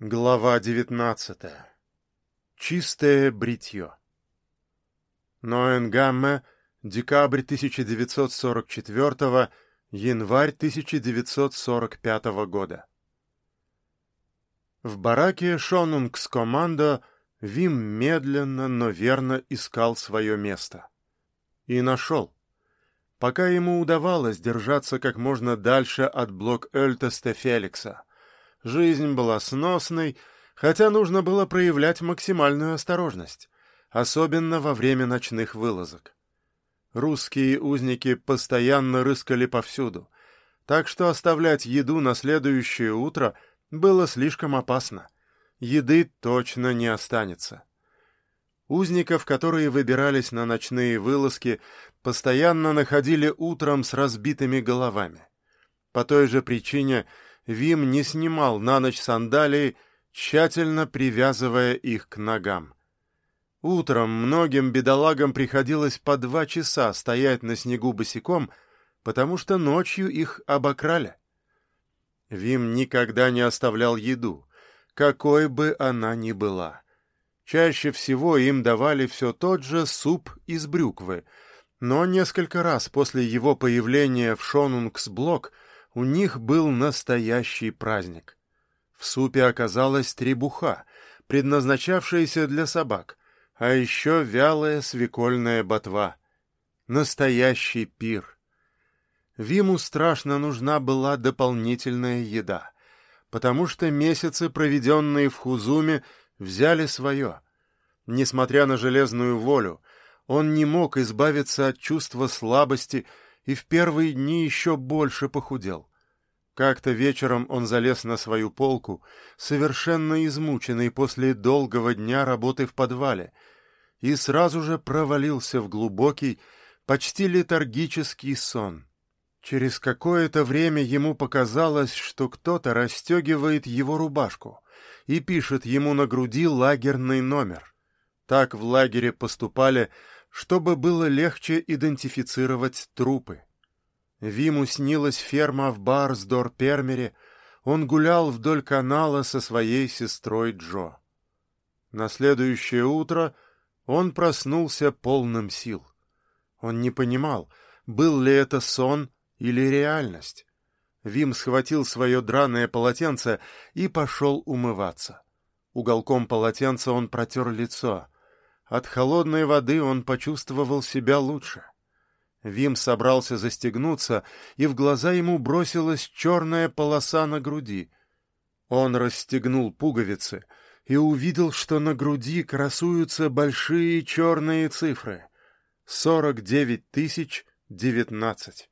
Глава девятнадцатая. Чистое бритье. Ноенгамме, декабрь 1944 январь 1945 года. В бараке Шонунгс-командо Вим медленно, но верно искал свое место. И нашел. Пока ему удавалось держаться как можно дальше от блок Эльтеста Феликса — Жизнь была сносной, хотя нужно было проявлять максимальную осторожность, особенно во время ночных вылазок. Русские узники постоянно рыскали повсюду, так что оставлять еду на следующее утро было слишком опасно. Еды точно не останется. Узников, которые выбирались на ночные вылазки, постоянно находили утром с разбитыми головами. По той же причине – Вим не снимал на ночь сандалии, тщательно привязывая их к ногам. Утром многим бедолагам приходилось по два часа стоять на снегу босиком, потому что ночью их обокрали. Вим никогда не оставлял еду, какой бы она ни была. Чаще всего им давали все тот же суп из брюквы, но несколько раз после его появления в Шонунгсблок — у них был настоящий праздник. В супе оказалась требуха, предназначавшаяся для собак, а еще вялая свекольная ботва. Настоящий пир. Виму страшно нужна была дополнительная еда, потому что месяцы, проведенные в Хузуме, взяли свое. Несмотря на железную волю, он не мог избавиться от чувства слабости и в первые дни еще больше похудел. Как-то вечером он залез на свою полку, совершенно измученный после долгого дня работы в подвале, и сразу же провалился в глубокий, почти летаргический сон. Через какое-то время ему показалось, что кто-то расстегивает его рубашку и пишет ему на груди лагерный номер. Так в лагере поступали чтобы было легче идентифицировать трупы. Виму снилась ферма в Барсдор-Пермере, он гулял вдоль канала со своей сестрой Джо. На следующее утро он проснулся полным сил. Он не понимал, был ли это сон или реальность. Вим схватил свое драное полотенце и пошел умываться. Уголком полотенца он протер лицо — от холодной воды он почувствовал себя лучше. Вим собрался застегнуться, и в глаза ему бросилась черная полоса на груди. Он расстегнул пуговицы и увидел, что на груди красуются большие черные цифры — сорок девять тысяч девятнадцать.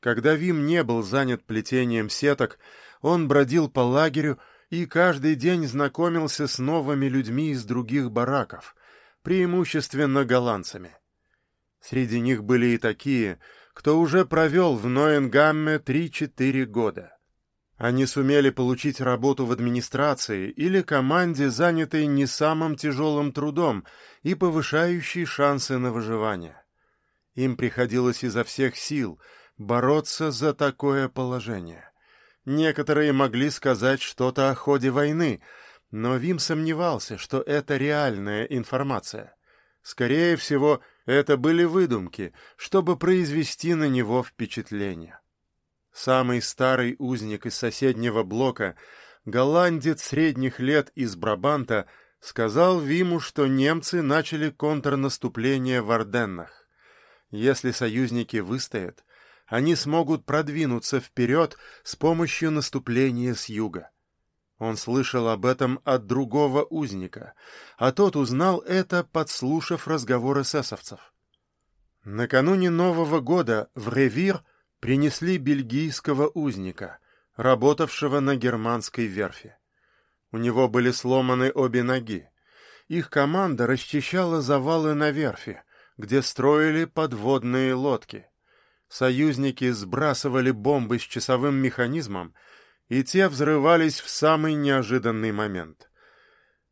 Когда Вим не был занят плетением сеток, он бродил по лагерю, и каждый день знакомился с новыми людьми из других бараков, преимущественно голландцами. Среди них были и такие, кто уже провел в Ноенгамме 3-4 года. Они сумели получить работу в администрации или команде, занятой не самым тяжелым трудом и повышающей шансы на выживание. Им приходилось изо всех сил бороться за такое положение. Некоторые могли сказать что-то о ходе войны, но Вим сомневался, что это реальная информация. Скорее всего, это были выдумки, чтобы произвести на него впечатление. Самый старый узник из соседнего блока, голландец средних лет из Брабанта, сказал Виму, что немцы начали контрнаступление в Орденнах. Если союзники выстоят, они смогут продвинуться вперед с помощью наступления с юга. Он слышал об этом от другого узника, а тот узнал это, подслушав разговор эсэсовцев. Накануне Нового года в Ревир принесли бельгийского узника, работавшего на германской верфи. У него были сломаны обе ноги. Их команда расчищала завалы на верфи, где строили подводные лодки. Союзники сбрасывали бомбы с часовым механизмом, и те взрывались в самый неожиданный момент.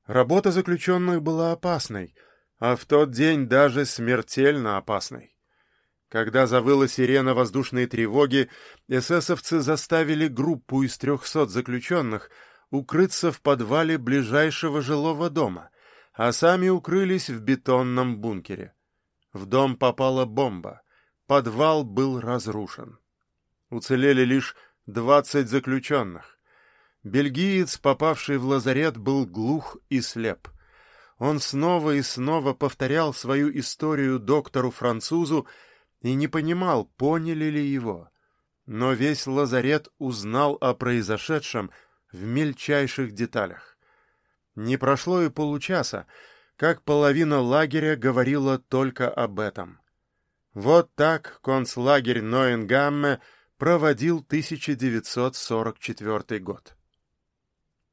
Работа заключенных была опасной, а в тот день даже смертельно опасной. Когда завыла сирена воздушной тревоги, эсэсовцы заставили группу из трехсот заключенных укрыться в подвале ближайшего жилого дома, а сами укрылись в бетонном бункере. В дом попала бомба. Подвал был разрушен. Уцелели лишь двадцать заключенных. Бельгиец, попавший в лазарет, был глух и слеп. Он снова и снова повторял свою историю доктору-французу и не понимал, поняли ли его. Но весь лазарет узнал о произошедшем в мельчайших деталях. Не прошло и получаса, как половина лагеря говорила только об этом. Вот так концлагерь Ноенгамме проводил 1944 год.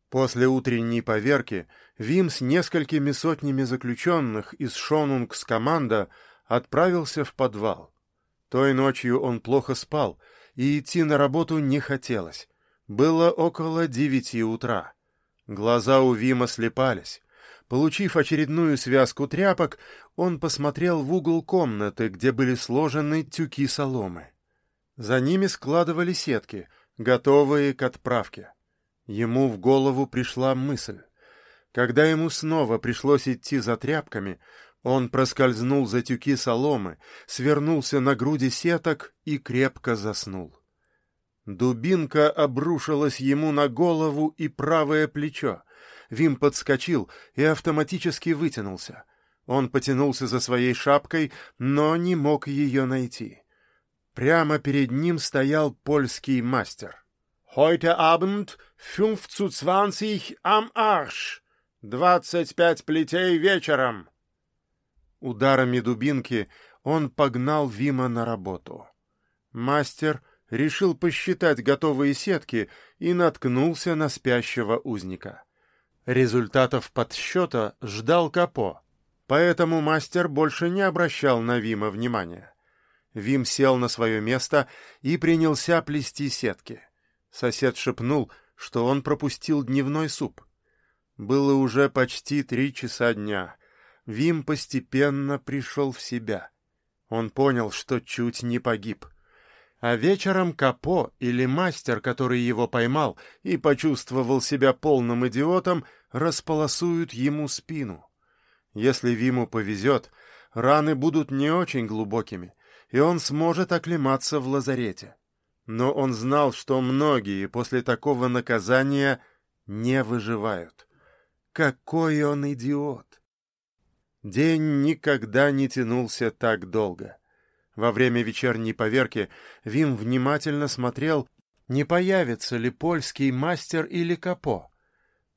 После утренней поверки Вим с несколькими сотнями заключенных из Шонунгс-команда отправился в подвал. Той ночью он плохо спал, и идти на работу не хотелось. Было около девяти утра. Глаза у Вима слепались. Получив очередную связку тряпок, он посмотрел в угол комнаты, где были сложены тюки соломы. За ними складывали сетки, готовые к отправке. Ему в голову пришла мысль. Когда ему снова пришлось идти за тряпками, он проскользнул за тюки соломы, свернулся на груди сеток и крепко заснул. Дубинка обрушилась ему на голову и правое плечо. Вим подскочил и автоматически вытянулся. Он потянулся за своей шапкой, но не мог ее найти. Прямо перед ним стоял польский мастер. «Heute Abend fünf zu zwanzig am Arsch! Двадцать пять плетей вечером!» Ударами дубинки он погнал Вима на работу. Мастер решил посчитать готовые сетки и наткнулся на спящего узника. Результатов подсчета ждал Капо, поэтому мастер больше не обращал на Вима внимания. Вим сел на свое место и принялся плести сетки. Сосед шепнул, что он пропустил дневной суп. Было уже почти три часа дня. Вим постепенно пришел в себя. Он понял, что чуть не погиб. А вечером Капо или мастер, который его поймал и почувствовал себя полным идиотом, располосуют ему спину. Если Виму повезет, раны будут не очень глубокими — и он сможет оклематься в лазарете. Но он знал, что многие после такого наказания не выживают. Какой он идиот! День никогда не тянулся так долго. Во время вечерней поверки Вим внимательно смотрел, не появится ли польский мастер или капо.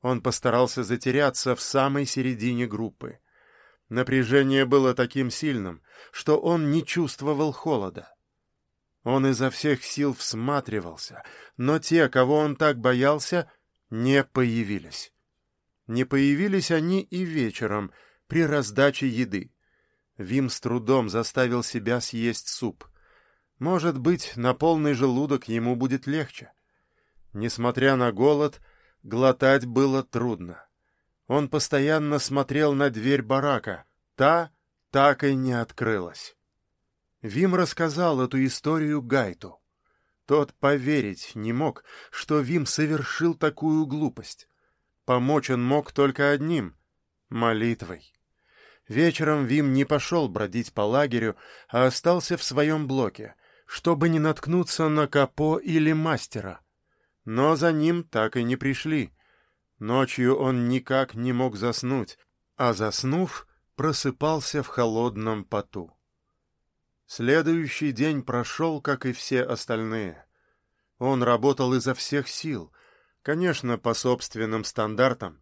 Он постарался затеряться в самой середине группы. Напряжение было таким сильным, что он не чувствовал холода. Он изо всех сил всматривался, но те, кого он так боялся, не появились. Не появились они и вечером, при раздаче еды. Вим с трудом заставил себя съесть суп. Может быть, на полный желудок ему будет легче. Несмотря на голод, глотать было трудно. Он постоянно смотрел на дверь барака. Та так и не открылась. Вим рассказал эту историю Гайту. Тот поверить не мог, что Вим совершил такую глупость. Помочь он мог только одним — молитвой. Вечером Вим не пошел бродить по лагерю, а остался в своем блоке, чтобы не наткнуться на капо или мастера. Но за ним так и не пришли. Ночью он никак не мог заснуть, а заснув, просыпался в холодном поту. Следующий день прошел, как и все остальные. Он работал изо всех сил, конечно, по собственным стандартам,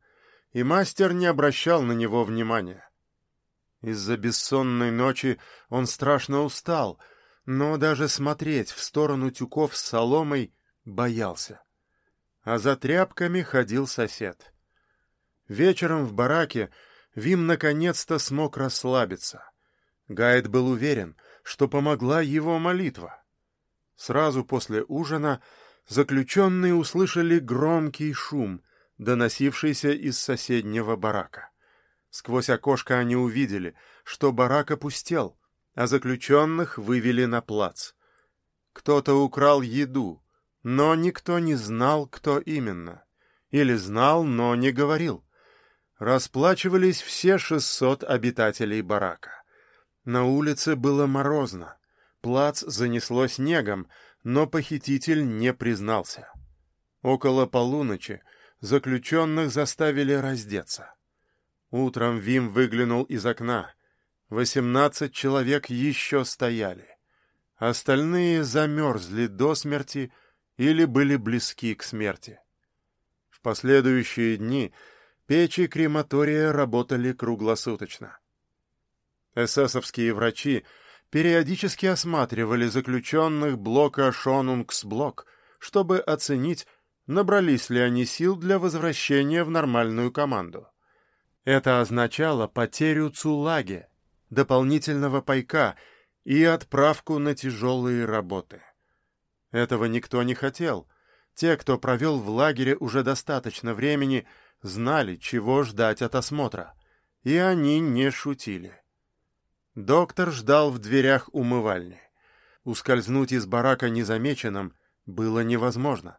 и мастер не обращал на него внимания. Из-за бессонной ночи он страшно устал, но даже смотреть в сторону тюков с соломой боялся а за тряпками ходил сосед. Вечером в бараке Вим наконец-то смог расслабиться. Гайд был уверен, что помогла его молитва. Сразу после ужина заключенные услышали громкий шум, доносившийся из соседнего барака. Сквозь окошко они увидели, что барак опустел, а заключенных вывели на плац. Кто-то украл еду, но никто не знал, кто именно. или знал, но не говорил. Расплачивались все шестьсот обитателей барака. На улице было морозно. Плац занесло снегом, но похититель не признался. Около полуночи заключенных заставили раздеться. Утром Вим выглянул из окна. Восемнадцать человек еще стояли. Остальные замерзли до смерти или были близки к смерти. В последующие дни печи крематория работали круглосуточно. Эсэсовские врачи периодически осматривали заключенных блока Шонунгсблок, чтобы оценить, набрались ли они сил для возвращения в нормальную команду. Это означало потерю цулаги, дополнительного пайка и отправку на тяжелые работы. Этого никто не хотел. Те, кто провел в лагере уже достаточно времени, знали, чего ждать от осмотра, и они не шутили. Доктор ждал в дверях умывальни. Ускользнуть из барака незамеченным было невозможно.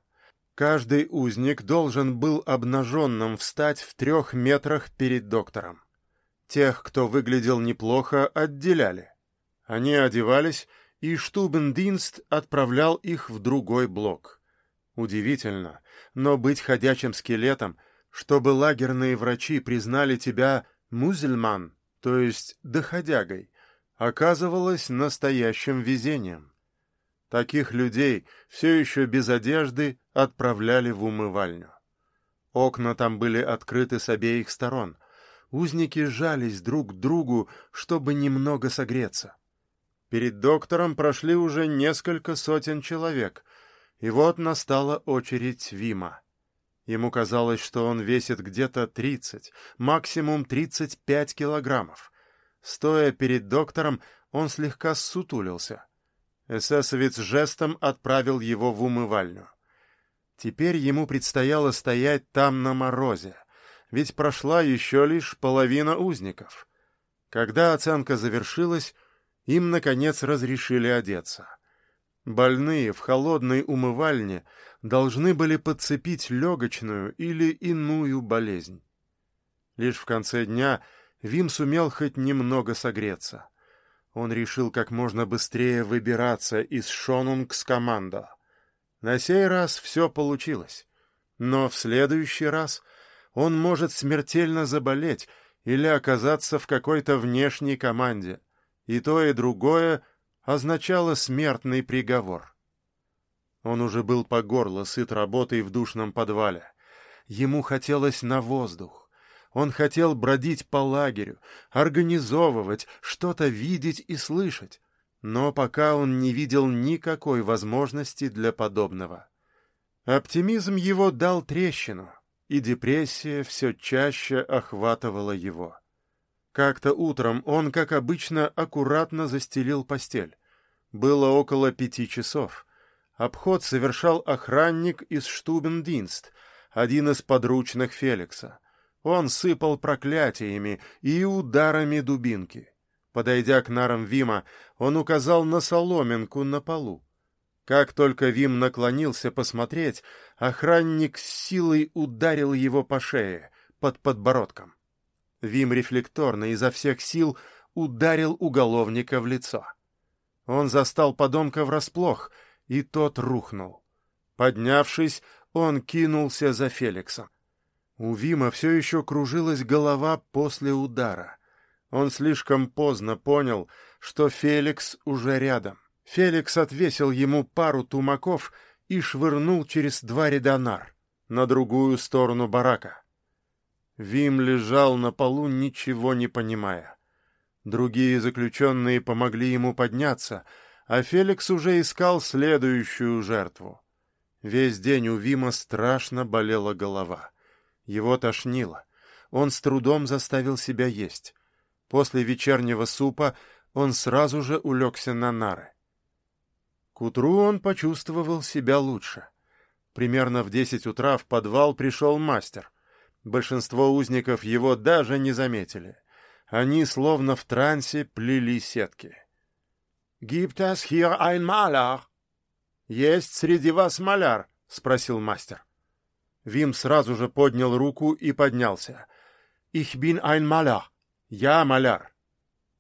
Каждый узник должен был обнаженным встать в трех метрах перед доктором. Тех, кто выглядел неплохо, отделяли. Они одевались, и Штубендинст отправлял их в другой блок. Удивительно, но быть ходячим скелетом, чтобы лагерные врачи признали тебя музельман, то есть доходягой, оказывалось настоящим везением. Таких людей, все еще без одежды, отправляли в умывальню. Окна там были открыты с обеих сторон. Узники жались друг к другу, чтобы немного согреться. Перед доктором прошли уже несколько сотен человек, и вот настала очередь Вима. Ему казалось, что он весит где-то 30, максимум 35 килограммов. Стоя перед доктором, он слегка ссутулился. Эсэсовец жестом отправил его в умывальню. Теперь ему предстояло стоять там на морозе, ведь прошла еще лишь половина узников. Когда оценка завершилась, им, наконец, разрешили одеться. Больные в холодной умывальне должны были подцепить легочную или иную болезнь. Лишь в конце дня Вим сумел хоть немного согреться. Он решил как можно быстрее выбираться из Шонунгс-команда. На сей раз все получилось. Но в следующий раз он может смертельно заболеть или оказаться в какой-то внешней команде. И то, и другое означало смертный приговор. Он уже был по горло сыт работой в душном подвале. Ему хотелось на воздух. Он хотел бродить по лагерю, организовывать, что-то видеть и слышать. Но пока он не видел никакой возможности для подобного. Оптимизм его дал трещину, и депрессия все чаще охватывала его. Как-то утром он, как обычно, аккуратно застелил постель. Было около пяти часов. Обход совершал охранник из Штубендинст, один из подручных Феликса. Он сыпал проклятиями и ударами дубинки. Подойдя к нарам Вима, он указал на соломинку на полу. Как только Вим наклонился посмотреть, охранник с силой ударил его по шее, под подбородком. Вим рефлекторно изо всех сил ударил уголовника в лицо. Он застал подонка врасплох, и тот рухнул. Поднявшись, он кинулся за Феликсом. У Вима все еще кружилась голова после удара. Он слишком поздно понял, что Феликс уже рядом. Феликс отвесил ему пару тумаков и швырнул через два ряда нар, на другую сторону барака. Вим лежал на полу, ничего не понимая. Другие заключенные помогли ему подняться, а Феликс уже искал следующую жертву. Весь день у Вима страшно болела голова. Его тошнило. Он с трудом заставил себя есть. После вечернего супа он сразу же улегся на нары. К утру он почувствовал себя лучше. Примерно в десять утра в подвал пришел мастер. Большинство узников его даже не заметили. Они словно в трансе плели сетки. «Gibt es hier ein Maler?» «Есть среди вас маляр?» — спросил мастер. Вим сразу же поднял руку и поднялся. «Ich bin ein Maler». «Я маляр».